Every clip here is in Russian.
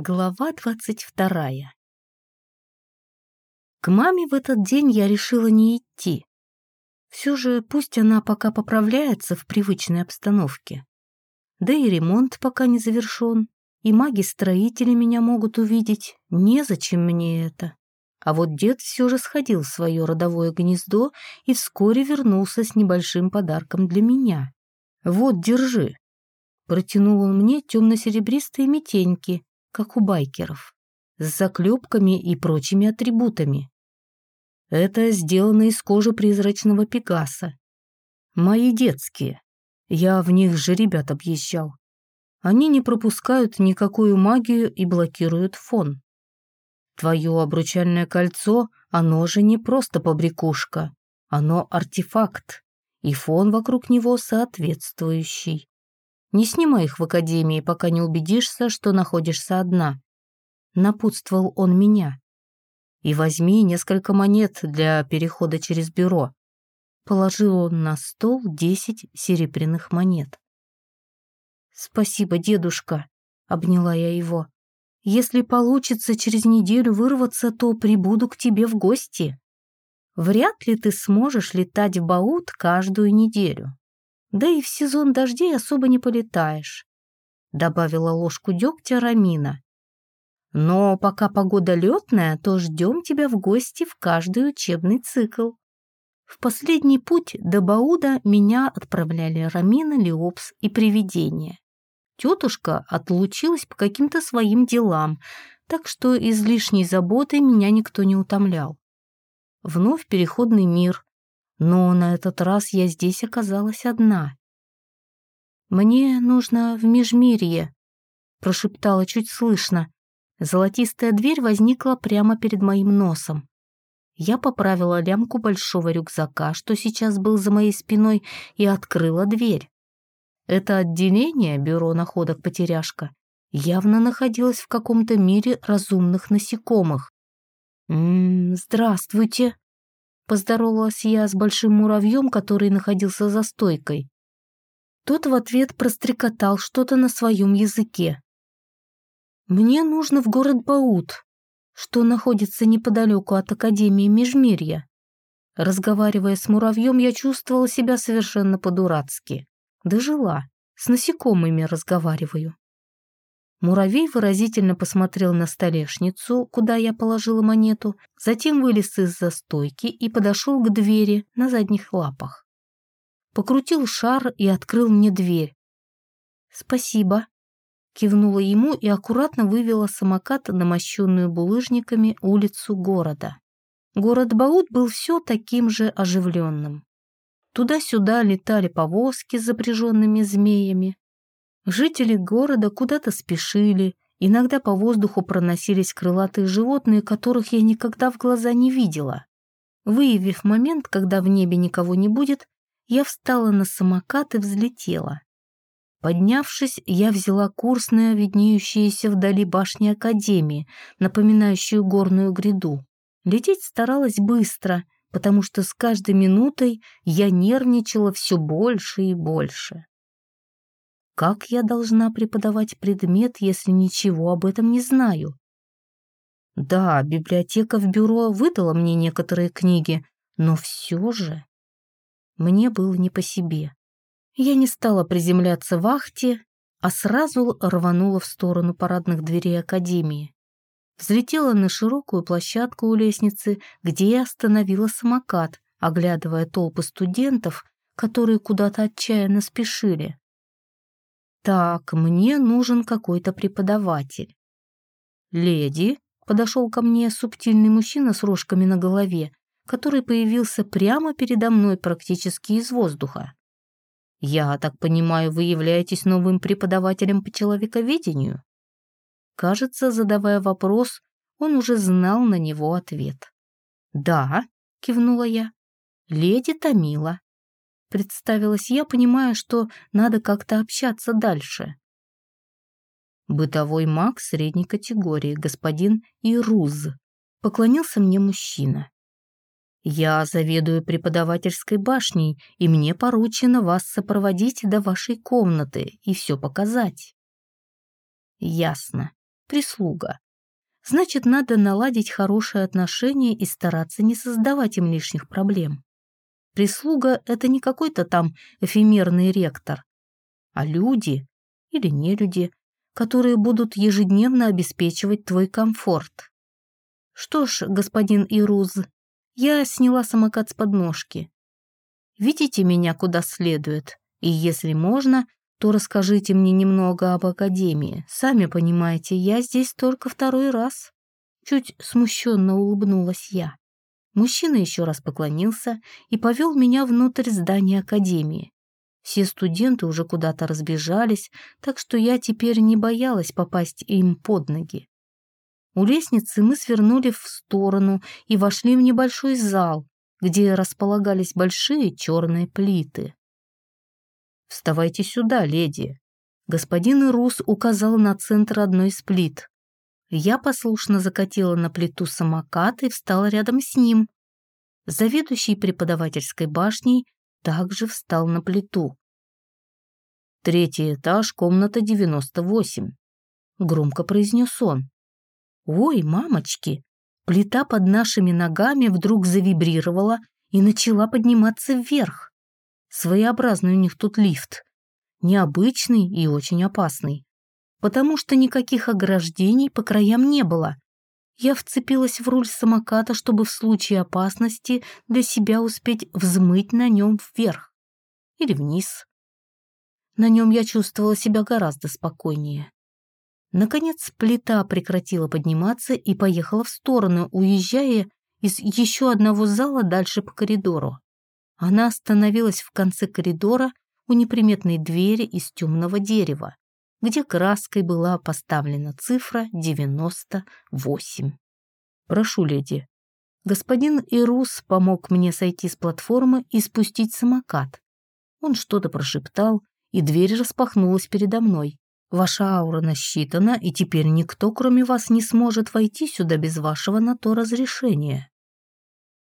Глава двадцать вторая. К маме в этот день я решила не идти. Все же пусть она пока поправляется в привычной обстановке. Да и ремонт пока не завершен, и маги-строители меня могут увидеть. Незачем мне это. А вот дед все же сходил в свое родовое гнездо и вскоре вернулся с небольшим подарком для меня. «Вот, держи». Протянул он мне темно-серебристые метеньки, как у байкеров, с заклепками и прочими атрибутами. Это сделано из кожи призрачного пегаса. Мои детские. Я в них же ребят объезжал. Они не пропускают никакую магию и блокируют фон. Твое обручальное кольцо, оно же не просто побрякушка, оно артефакт, и фон вокруг него соответствующий. Не снимай их в академии, пока не убедишься, что находишься одна. Напутствовал он меня. И возьми несколько монет для перехода через бюро. Положил он на стол десять серебряных монет. «Спасибо, дедушка», — обняла я его. «Если получится через неделю вырваться, то прибуду к тебе в гости. Вряд ли ты сможешь летать в Баут каждую неделю. Да и в сезон дождей особо не полетаешь», — добавила ложку дегтя Рамина. «Но пока погода летная, то ждем тебя в гости в каждый учебный цикл». В последний путь до Бауда меня отправляли Рамина, Леопс и Привидение. Тетушка отлучилась по каким-то своим делам, так что излишней заботой меня никто не утомлял. Вновь переходный мир, но на этот раз я здесь оказалась одна. «Мне нужно в Межмирье», — прошептала чуть слышно. Золотистая дверь возникла прямо перед моим носом. Я поправила лямку большого рюкзака, что сейчас был за моей спиной, и открыла дверь. Это отделение, бюро находок потеряшка, явно находилось в каком-то мире разумных насекомых. «М -м, «Здравствуйте», Поздоровалась я с большим муравьем, который находился за стойкой. Тот в ответ прострекотал что-то на своем языке. «Мне нужно в город Баут, что находится неподалеку от Академии Межмирья». Разговаривая с муравьем, я чувствовала себя совершенно по-дурацки. Дожила, с насекомыми разговариваю. Муравей выразительно посмотрел на столешницу, куда я положила монету, затем вылез из-за стойки и подошел к двери на задних лапах. Покрутил шар и открыл мне дверь. «Спасибо», — кивнула ему и аккуратно вывела самокат на мощенную булыжниками улицу города. Город Баут был все таким же оживленным. Туда-сюда летали повозки с запряженными змеями, Жители города куда-то спешили, иногда по воздуху проносились крылатые животные, которых я никогда в глаза не видела. Выявив момент, когда в небе никого не будет, я встала на самокат и взлетела. Поднявшись, я взяла курс на виднеющиеся вдали башни Академии, напоминающую горную гряду. Лететь старалась быстро, потому что с каждой минутой я нервничала все больше и больше. Как я должна преподавать предмет, если ничего об этом не знаю? Да, библиотека в бюро выдала мне некоторые книги, но все же мне было не по себе. Я не стала приземляться в ахте, а сразу рванула в сторону парадных дверей академии. Взлетела на широкую площадку у лестницы, где я остановила самокат, оглядывая толпы студентов, которые куда-то отчаянно спешили. Так, мне нужен какой-то преподаватель. Леди, подошел ко мне субтильный мужчина с рожками на голове, который появился прямо передо мной практически из воздуха. «Я так понимаю, вы являетесь новым преподавателем по человековедению?» Кажется, задавая вопрос, он уже знал на него ответ. «Да», — кивнула я, — «леди Томила». Представилась я, понимая, что надо как-то общаться дальше. Бытовой маг средней категории, господин Ируз. Поклонился мне мужчина. Я заведую преподавательской башней, и мне поручено вас сопроводить до вашей комнаты и все показать. Ясно. прислуга. Значит, надо наладить хорошие отношения и стараться не создавать им лишних проблем. Прислуга — это не какой-то там эфемерный ректор, а люди или не люди, которые будут ежедневно обеспечивать твой комфорт. Что ж, господин Ируз, я сняла самокат с подножки. Видите меня куда следует, и если можно, то расскажите мне немного об Академии. Сами понимаете, я здесь только второй раз. Чуть смущенно улыбнулась я. Мужчина еще раз поклонился и повел меня внутрь здания Академии. Все студенты уже куда-то разбежались, так что я теперь не боялась попасть им под ноги. У лестницы мы свернули в сторону и вошли в небольшой зал, где располагались большие черные плиты. «Вставайте сюда, леди!» Господин Рус указал на центр одной из плит. Я послушно закатила на плиту самокат и встала рядом с ним. Заведующий преподавательской башней также встал на плиту. «Третий этаж, комната 98», — громко произнес он. «Ой, мамочки!» Плита под нашими ногами вдруг завибрировала и начала подниматься вверх. Своеобразный у них тут лифт. Необычный и очень опасный. Потому что никаких ограждений по краям не было. Я вцепилась в руль самоката, чтобы в случае опасности для себя успеть взмыть на нем вверх. Или вниз. На нем я чувствовала себя гораздо спокойнее. Наконец плита прекратила подниматься и поехала в сторону, уезжая из еще одного зала дальше по коридору. Она остановилась в конце коридора у неприметной двери из темного дерева, где краской была поставлена цифра 98. «Прошу, леди». Господин Ирус помог мне сойти с платформы и спустить самокат. Он что-то прошептал, и дверь распахнулась передо мной. Ваша аура насчитана, и теперь никто, кроме вас, не сможет войти сюда без вашего на то разрешения.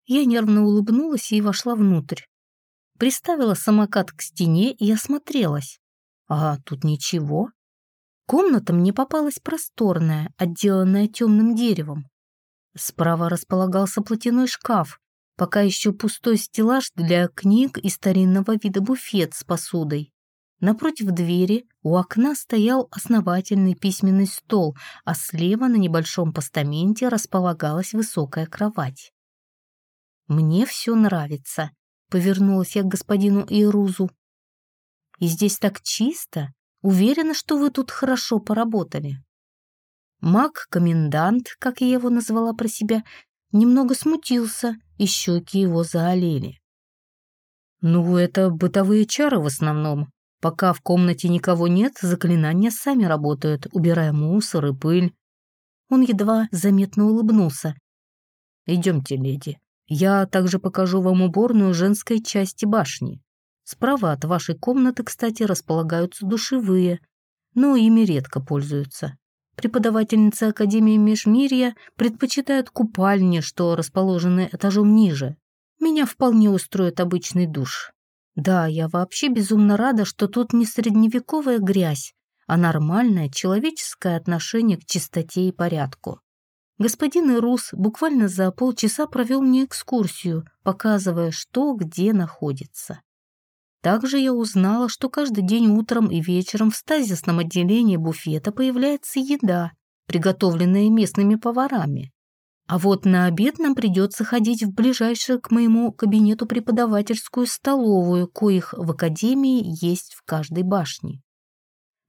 Я нервно улыбнулась и вошла внутрь. Приставила самокат к стене и осмотрелась. А тут ничего. Комната мне попалась просторная, отделанная темным деревом. Справа располагался платяной шкаф, пока еще пустой стеллаж для книг и старинного вида буфет с посудой. Напротив двери у окна стоял основательный письменный стол, а слева на небольшом постаменте располагалась высокая кровать. «Мне все нравится», — повернулась я к господину Ирузу. «И здесь так чисто. Уверена, что вы тут хорошо поработали». Маг-комендант, как я его назвала про себя, немного смутился, и щеки его заолели. «Ну, это бытовые чары в основном. Пока в комнате никого нет, заклинания сами работают, убирая мусор и пыль». Он едва заметно улыбнулся. «Идемте, леди. Я также покажу вам уборную женской части башни. Справа от вашей комнаты, кстати, располагаются душевые, но ими редко пользуются. Преподавательницы Академии Межмирья предпочитают купальни, что расположены этажом ниже. Меня вполне устроит обычный душ. Да, я вообще безумно рада, что тут не средневековая грязь, а нормальное человеческое отношение к чистоте и порядку. Господин Ирус буквально за полчаса провел мне экскурсию, показывая, что где находится. Также я узнала, что каждый день утром и вечером в стазисном отделении буфета появляется еда, приготовленная местными поварами. А вот на обед нам придется ходить в ближайшую к моему кабинету преподавательскую столовую, коих в академии есть в каждой башне.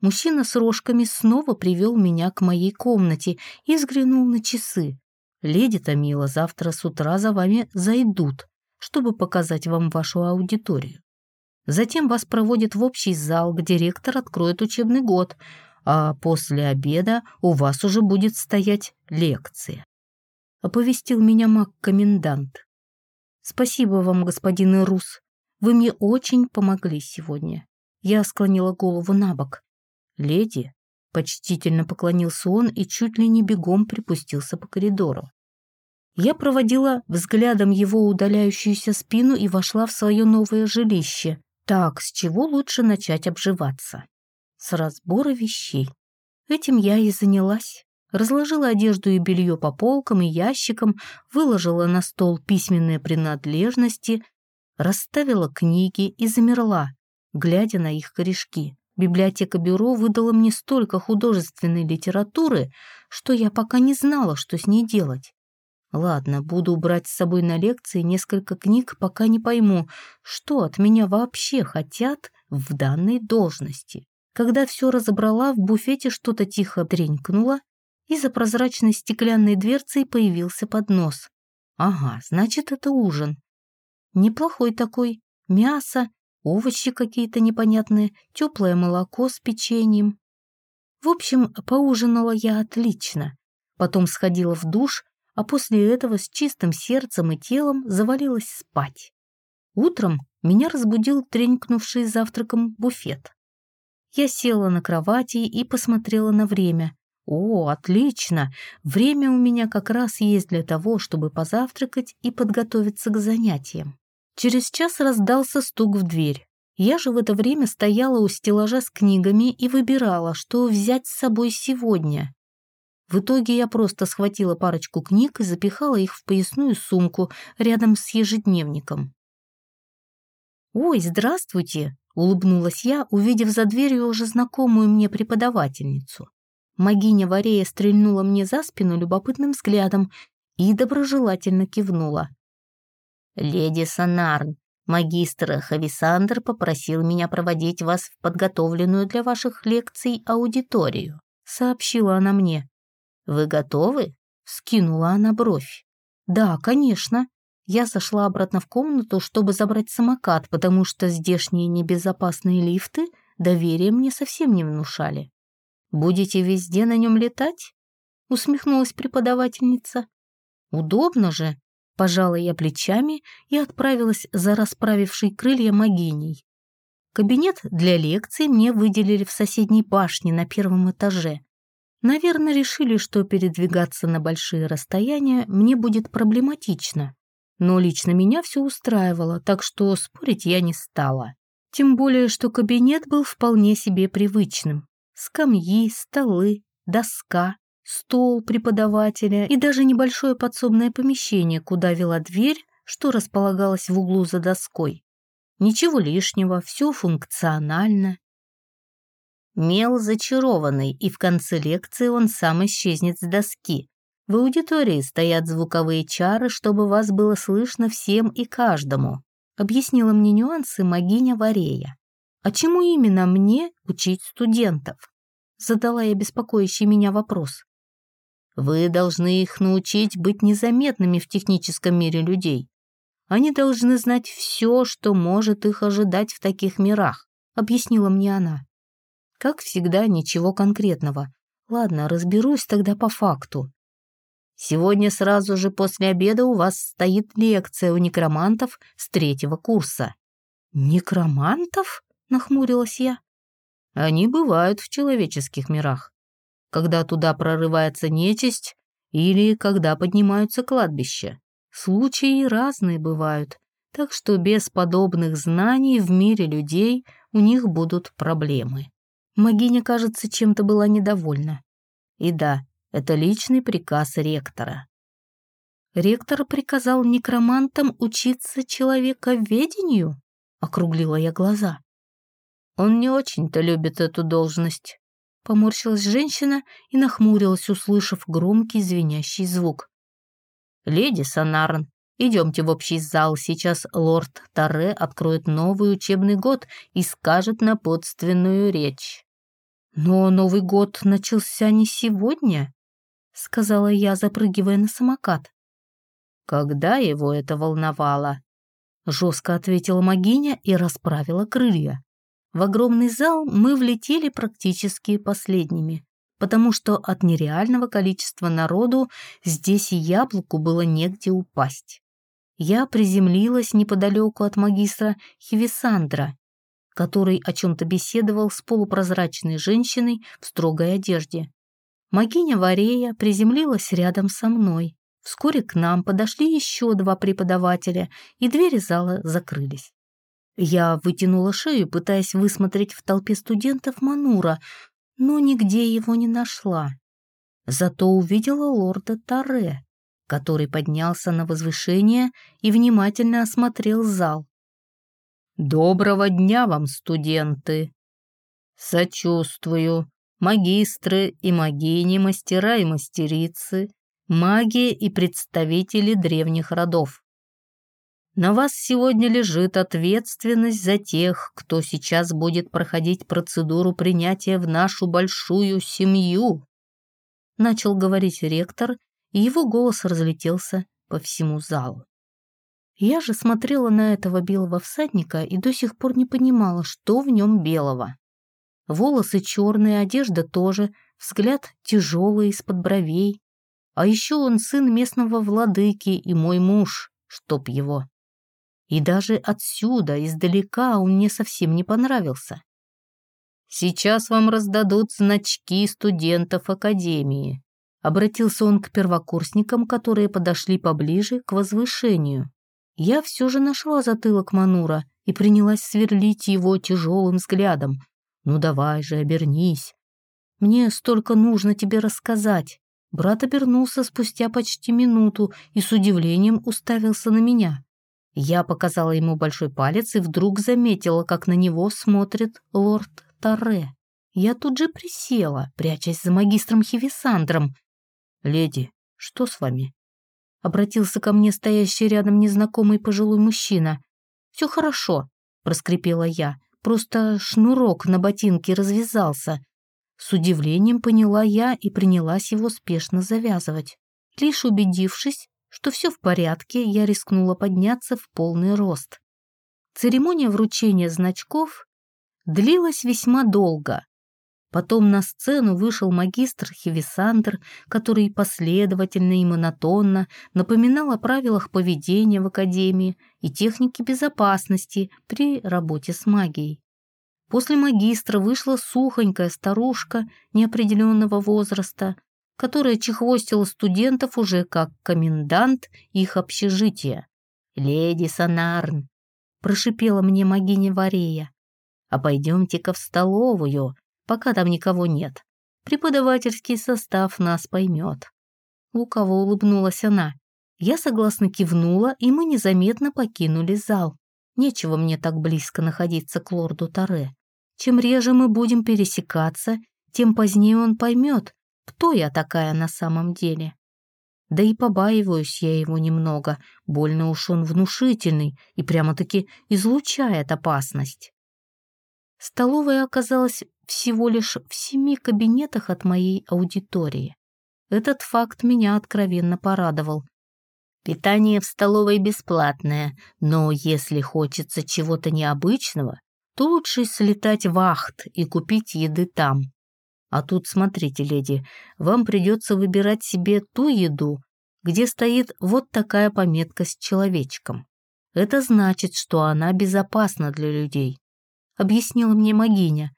Мужчина с рожками снова привел меня к моей комнате и взглянул на часы. «Леди Томила, завтра с утра за вами зайдут, чтобы показать вам вашу аудиторию. Затем вас проводят в общий зал, где ректор откроет учебный год, а после обеда у вас уже будет стоять лекция», — оповестил меня маг-комендант. «Спасибо вам, господин Ирус. Вы мне очень помогли сегодня». Я склонила голову на бок. «Леди», — почтительно поклонился он и чуть ли не бегом припустился по коридору. Я проводила взглядом его удаляющуюся спину и вошла в свое новое жилище. Так, с чего лучше начать обживаться? С разбора вещей. Этим я и занялась. разложила одежду и белье по полкам и ящикам, выложила на стол письменные принадлежности, расставила книги и замерла, глядя на их корешки. Библиотека бюро выдала мне столько художественной литературы, что я пока не знала, что с ней делать. Ладно, буду брать с собой на лекции несколько книг, пока не пойму, что от меня вообще хотят в данной должности. Когда все разобрала, в буфете что-то тихо тренькнуло, и за прозрачной стеклянной дверцей появился поднос. Ага, значит, это ужин. Неплохой такой. Мясо, овощи какие-то непонятные, теплое молоко с печеньем. В общем, поужинала я отлично. Потом сходила в душ, а после этого с чистым сердцем и телом завалилась спать. Утром меня разбудил тренькнувший завтраком буфет. Я села на кровати и посмотрела на время. О, отлично! Время у меня как раз есть для того, чтобы позавтракать и подготовиться к занятиям. Через час раздался стук в дверь. Я же в это время стояла у стеллажа с книгами и выбирала, что взять с собой сегодня. В итоге я просто схватила парочку книг и запихала их в поясную сумку рядом с ежедневником. «Ой, здравствуйте!» — улыбнулась я, увидев за дверью уже знакомую мне преподавательницу. Магиня Варея стрельнула мне за спину любопытным взглядом и доброжелательно кивнула. «Леди Санарн, магистр Хависандр попросил меня проводить вас в подготовленную для ваших лекций аудиторию», сообщила она мне. «Вы готовы?» — скинула она бровь. «Да, конечно», я сошла обратно в комнату, чтобы забрать самокат, потому что здешние небезопасные лифты доверия мне совсем не внушали. «Будете везде на нем летать?» — усмехнулась преподавательница. «Удобно же!» — пожала я плечами и отправилась за расправившей крылья могиней. Кабинет для лекций мне выделили в соседней башне на первом этаже. Наверное, решили, что передвигаться на большие расстояния мне будет проблематично. Но лично меня все устраивало, так что спорить я не стала. Тем более, что кабинет был вполне себе привычным. Скамьи, столы, доска, стол преподавателя и даже небольшое подсобное помещение, куда вела дверь, что располагалось в углу за доской. Ничего лишнего, все функционально. Мел зачарованный, и в конце лекции он сам исчезнет с доски. В аудитории стоят звуковые чары, чтобы вас было слышно всем и каждому», объяснила мне нюансы магиня Варея. «А чему именно мне учить студентов?» Задала я беспокоящий меня вопрос. «Вы должны их научить быть незаметными в техническом мире людей. Они должны знать все, что может их ожидать в таких мирах», объяснила мне она. Как всегда, ничего конкретного. Ладно, разберусь тогда по факту. Сегодня сразу же после обеда у вас стоит лекция у некромантов с третьего курса». «Некромантов?» — нахмурилась я. «Они бывают в человеческих мирах, когда туда прорывается нечисть или когда поднимаются кладбища. Случаи разные бывают, так что без подобных знаний в мире людей у них будут проблемы». Магиня, кажется, чем-то была недовольна. И да, это личный приказ ректора. Ректор приказал некромантам учиться человековедению? Округлила я глаза. Он не очень-то любит эту должность. Поморщилась женщина и нахмурилась, услышав громкий звенящий звук. «Леди Санарн, идемте в общий зал. Сейчас лорд Таре откроет новый учебный год и скажет напутственную речь». «Но Новый год начался не сегодня», — сказала я, запрыгивая на самокат. «Когда его это волновало?» — жестко ответила Магиня и расправила крылья. В огромный зал мы влетели практически последними, потому что от нереального количества народу здесь и яблоку было негде упасть. Я приземлилась неподалеку от магистра Хивисандра, который о чем-то беседовал с полупрозрачной женщиной в строгой одежде. Магиня Варея приземлилась рядом со мной. Вскоре к нам подошли еще два преподавателя, и двери зала закрылись. Я вытянула шею, пытаясь высмотреть в толпе студентов Манура, но нигде его не нашла. зато увидела лорда Таре, который поднялся на возвышение и внимательно осмотрел зал. «Доброго дня вам, студенты!» «Сочувствую, магистры и магини, мастера и мастерицы, маги и представители древних родов. На вас сегодня лежит ответственность за тех, кто сейчас будет проходить процедуру принятия в нашу большую семью. Начал говорить ректор, и его голос разлетелся по всему залу. Я же смотрела на этого белого всадника и до сих пор не понимала, что в нем белого. Волосы черные, одежда тоже, взгляд тяжелый из-под бровей. А еще он сын местного владыки и мой муж, чтоб его. И даже отсюда, издалека, он мне совсем не понравился. «Сейчас вам раздадут значки студентов Академии», обратился он к первокурсникам, которые подошли поближе к возвышению. Я все же нашла затылок Манура и принялась сверлить его тяжелым взглядом. «Ну давай же, обернись. Мне столько нужно тебе рассказать». Брат обернулся спустя почти минуту и с удивлением уставился на меня. Я показала ему большой палец и вдруг заметила, как на него смотрит лорд Таре. Я тут же присела, прячась за магистром Хивисандром. «Леди, что с вами?» Обратился ко мне стоящий рядом незнакомый пожилой мужчина. «Все хорошо», — проскрипела я. «Просто шнурок на ботинке развязался». С удивлением поняла я и принялась его спешно завязывать. Лишь убедившись, что все в порядке, я рискнула подняться в полный рост. Церемония вручения значков длилась весьма долго. Потом на сцену вышел магистр Хевисандр, который последовательно и монотонно напоминал о правилах поведения в Академии и технике безопасности при работе с магией. После магистра вышла сухонькая старушка неопределенного возраста, которая чехвостила студентов уже как комендант их общежития. «Леди Санарн», — прошипела мне магиня Варея, «а пойдемте-ка в столовую, пока там никого нет. Преподавательский состав нас поймет». Лукаво улыбнулась она. Я согласно кивнула, и мы незаметно покинули зал. Нечего мне так близко находиться к лорду Таре. Чем реже мы будем пересекаться, тем позднее он поймет, кто я такая на самом деле. Да и побаиваюсь я его немного, больно уж он внушительный и прямо-таки излучает опасность. Столовая оказалась всего лишь в семи кабинетах от моей аудитории. Этот факт меня откровенно порадовал. Питание в столовой бесплатное, но если хочется чего-то необычного, то лучше слетать в Ахт и купить еды там. А тут, смотрите, леди, вам придется выбирать себе ту еду, где стоит вот такая пометка с человечком. Это значит, что она безопасна для людей. Объяснила мне Магиня.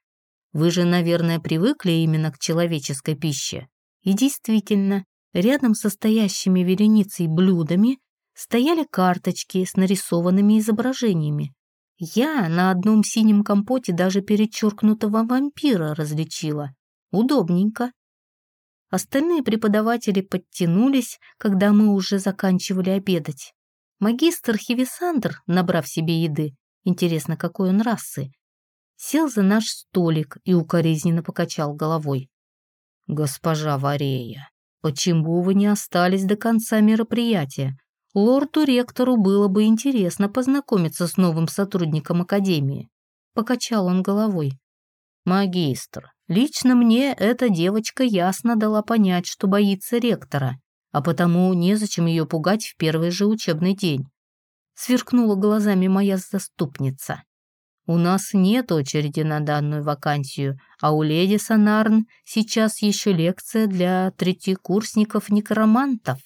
Вы же, наверное, привыкли именно к человеческой пище. И действительно, рядом со стоящими вереницей блюдами стояли карточки с нарисованными изображениями. Я на одном синем компоте даже перечеркнутого вампира различила. Удобненько. Остальные преподаватели подтянулись, когда мы уже заканчивали обедать. Магистр Хивисандр, набрав себе еды, интересно, какой он расы, сел за наш столик и укоризненно покачал головой. «Госпожа Варея, почему вы не остались до конца мероприятия? Лорду-ректору было бы интересно познакомиться с новым сотрудником Академии». Покачал он головой. «Магистр, лично мне эта девочка ясно дала понять, что боится ректора, а потому незачем ее пугать в первый же учебный день». Сверкнула глазами моя заступница. «У нас нет очереди на данную вакансию, а у леди Санарн сейчас еще лекция для третьекурсников-некромантов».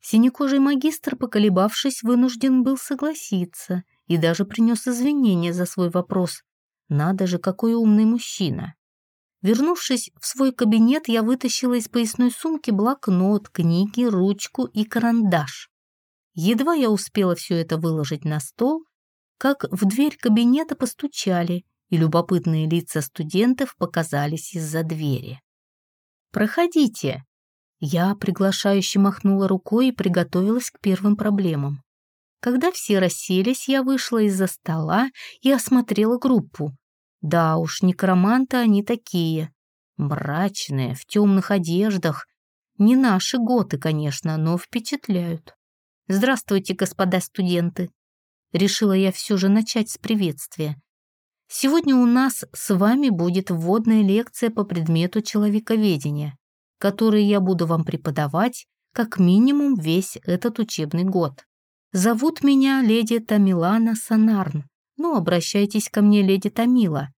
Синекожий магистр, поколебавшись, вынужден был согласиться и даже принес извинения за свой вопрос, надо же, какой умный мужчина. Вернувшись в свой кабинет, я вытащила из поясной сумки блокнот, книги, ручку и карандаш. Едва я успела все это выложить на стол, как в дверь кабинета постучали, и любопытные лица студентов показались из-за двери. «Проходите», Я приглашающе махнула рукой и приготовилась к первым проблемам. Когда все расселись, я вышла из-за стола и осмотрела группу. Да уж, некроманты они такие. Мрачные, в темных одеждах. Не наши готы, конечно, но впечатляют. Здравствуйте, господа студенты. Решила я все же начать с приветствия. Сегодня у нас с вами будет вводная лекция по предмету человековедения которые я буду вам преподавать как минимум весь этот учебный год. Зовут меня леди Тамилана Санарн, но обращайтесь ко мне леди Тамила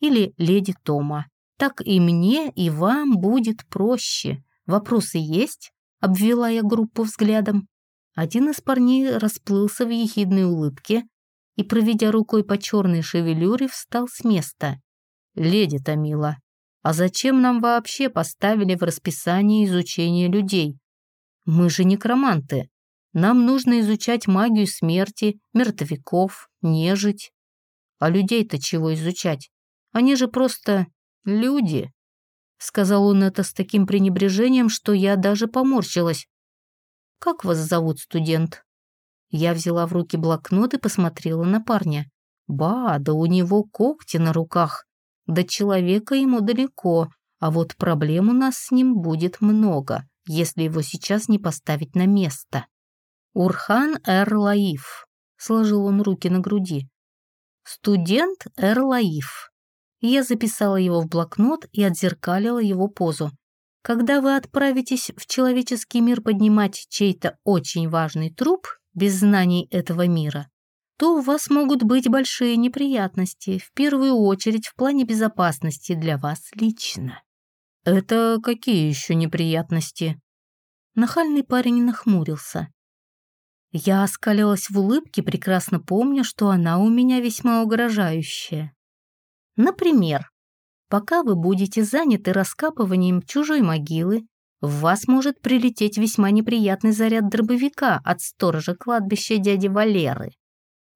или леди Тома. Так и мне, и вам будет проще. Вопросы есть?» — обвела я группу взглядом. Один из парней расплылся в ехидной улыбке и, проведя рукой по черной шевелюре, встал с места. «Леди Тамила, а зачем нам вообще поставили в расписание изучение людей? Мы же некроманты. Нам нужно изучать магию смерти, мертвяков, нежить. А людей-то чего изучать? Они же просто люди. Сказал он это с таким пренебрежением, что я даже поморщилась. «Как вас зовут, студент?» Я взяла в руки блокнот и посмотрела на парня. «Ба, да у него когти на руках. До человека ему далеко, а вот проблем у нас с ним будет много, если его сейчас не поставить на место. Урхан Эр-Лаиф. Сложил он руки на груди. Студент Эр-Лаиф. Я записала его в блокнот и отзеркалила его позу. Когда вы отправитесь в человеческий мир поднимать чей-то очень важный труп без знаний этого мира, то у вас могут быть большие неприятности, в первую очередь в плане безопасности для вас лично. Это какие еще неприятности? Нахальный парень нахмурился. Я оскалилась в улыбке, прекрасно помня, что она у меня весьма угрожающая. Например, пока вы будете заняты раскапыванием чужой могилы, в вас может прилететь весьма неприятный заряд дробовика от сторожа кладбища дяди Валеры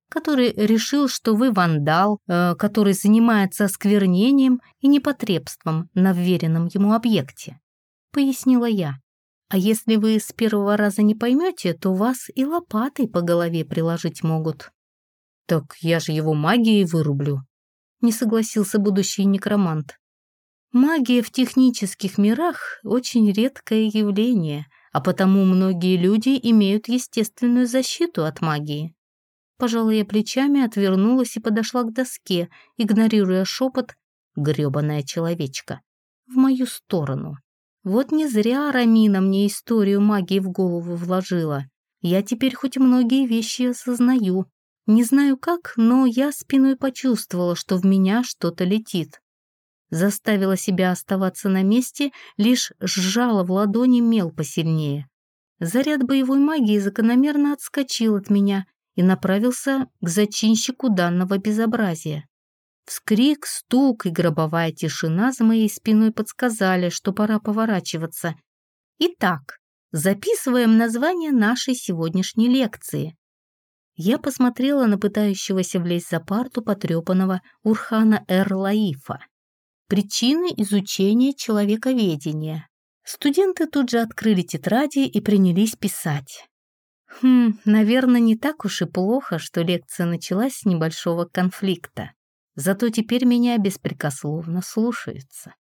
который решил, что вы вандал, э, который занимается осквернением и непотребством на вверенном ему объекте», — пояснила я. «А если вы с первого раза не поймете, то вас и лопатой по голове приложить могут». «Так я же его магией вырублю», — не согласился будущий некромант. «Магия в технических мирах — очень редкое явление, а потому многие люди имеют естественную защиту от магии», Пожала я плечами, отвернулась и подошла к доске, игнорируя шепот «грёбаная человечка» в мою сторону. Вот не зря Рамина мне историю магии в голову вложила. Я теперь хоть многие вещи осознаю. Не знаю как, но я спиной почувствовала, что в меня что-то летит. Заставила себя оставаться на месте, лишь сжала в ладони мел посильнее. Заряд боевой магии закономерно отскочил от меня, и направился к зачинщику данного безобразия. Вскрик, стук и гробовая тишина за моей спиной подсказали, что пора поворачиваться. Итак, записываем название нашей сегодняшней лекции. Я посмотрела на пытающегося влезть за парту потрепанного Урхана Эр-Лаифа. Причины изучения человековедения. Студенты тут же открыли тетради и принялись писать. Хм, наверное, не так уж и плохо, что лекция началась с небольшого конфликта. Зато теперь меня беспрекословно слушаются.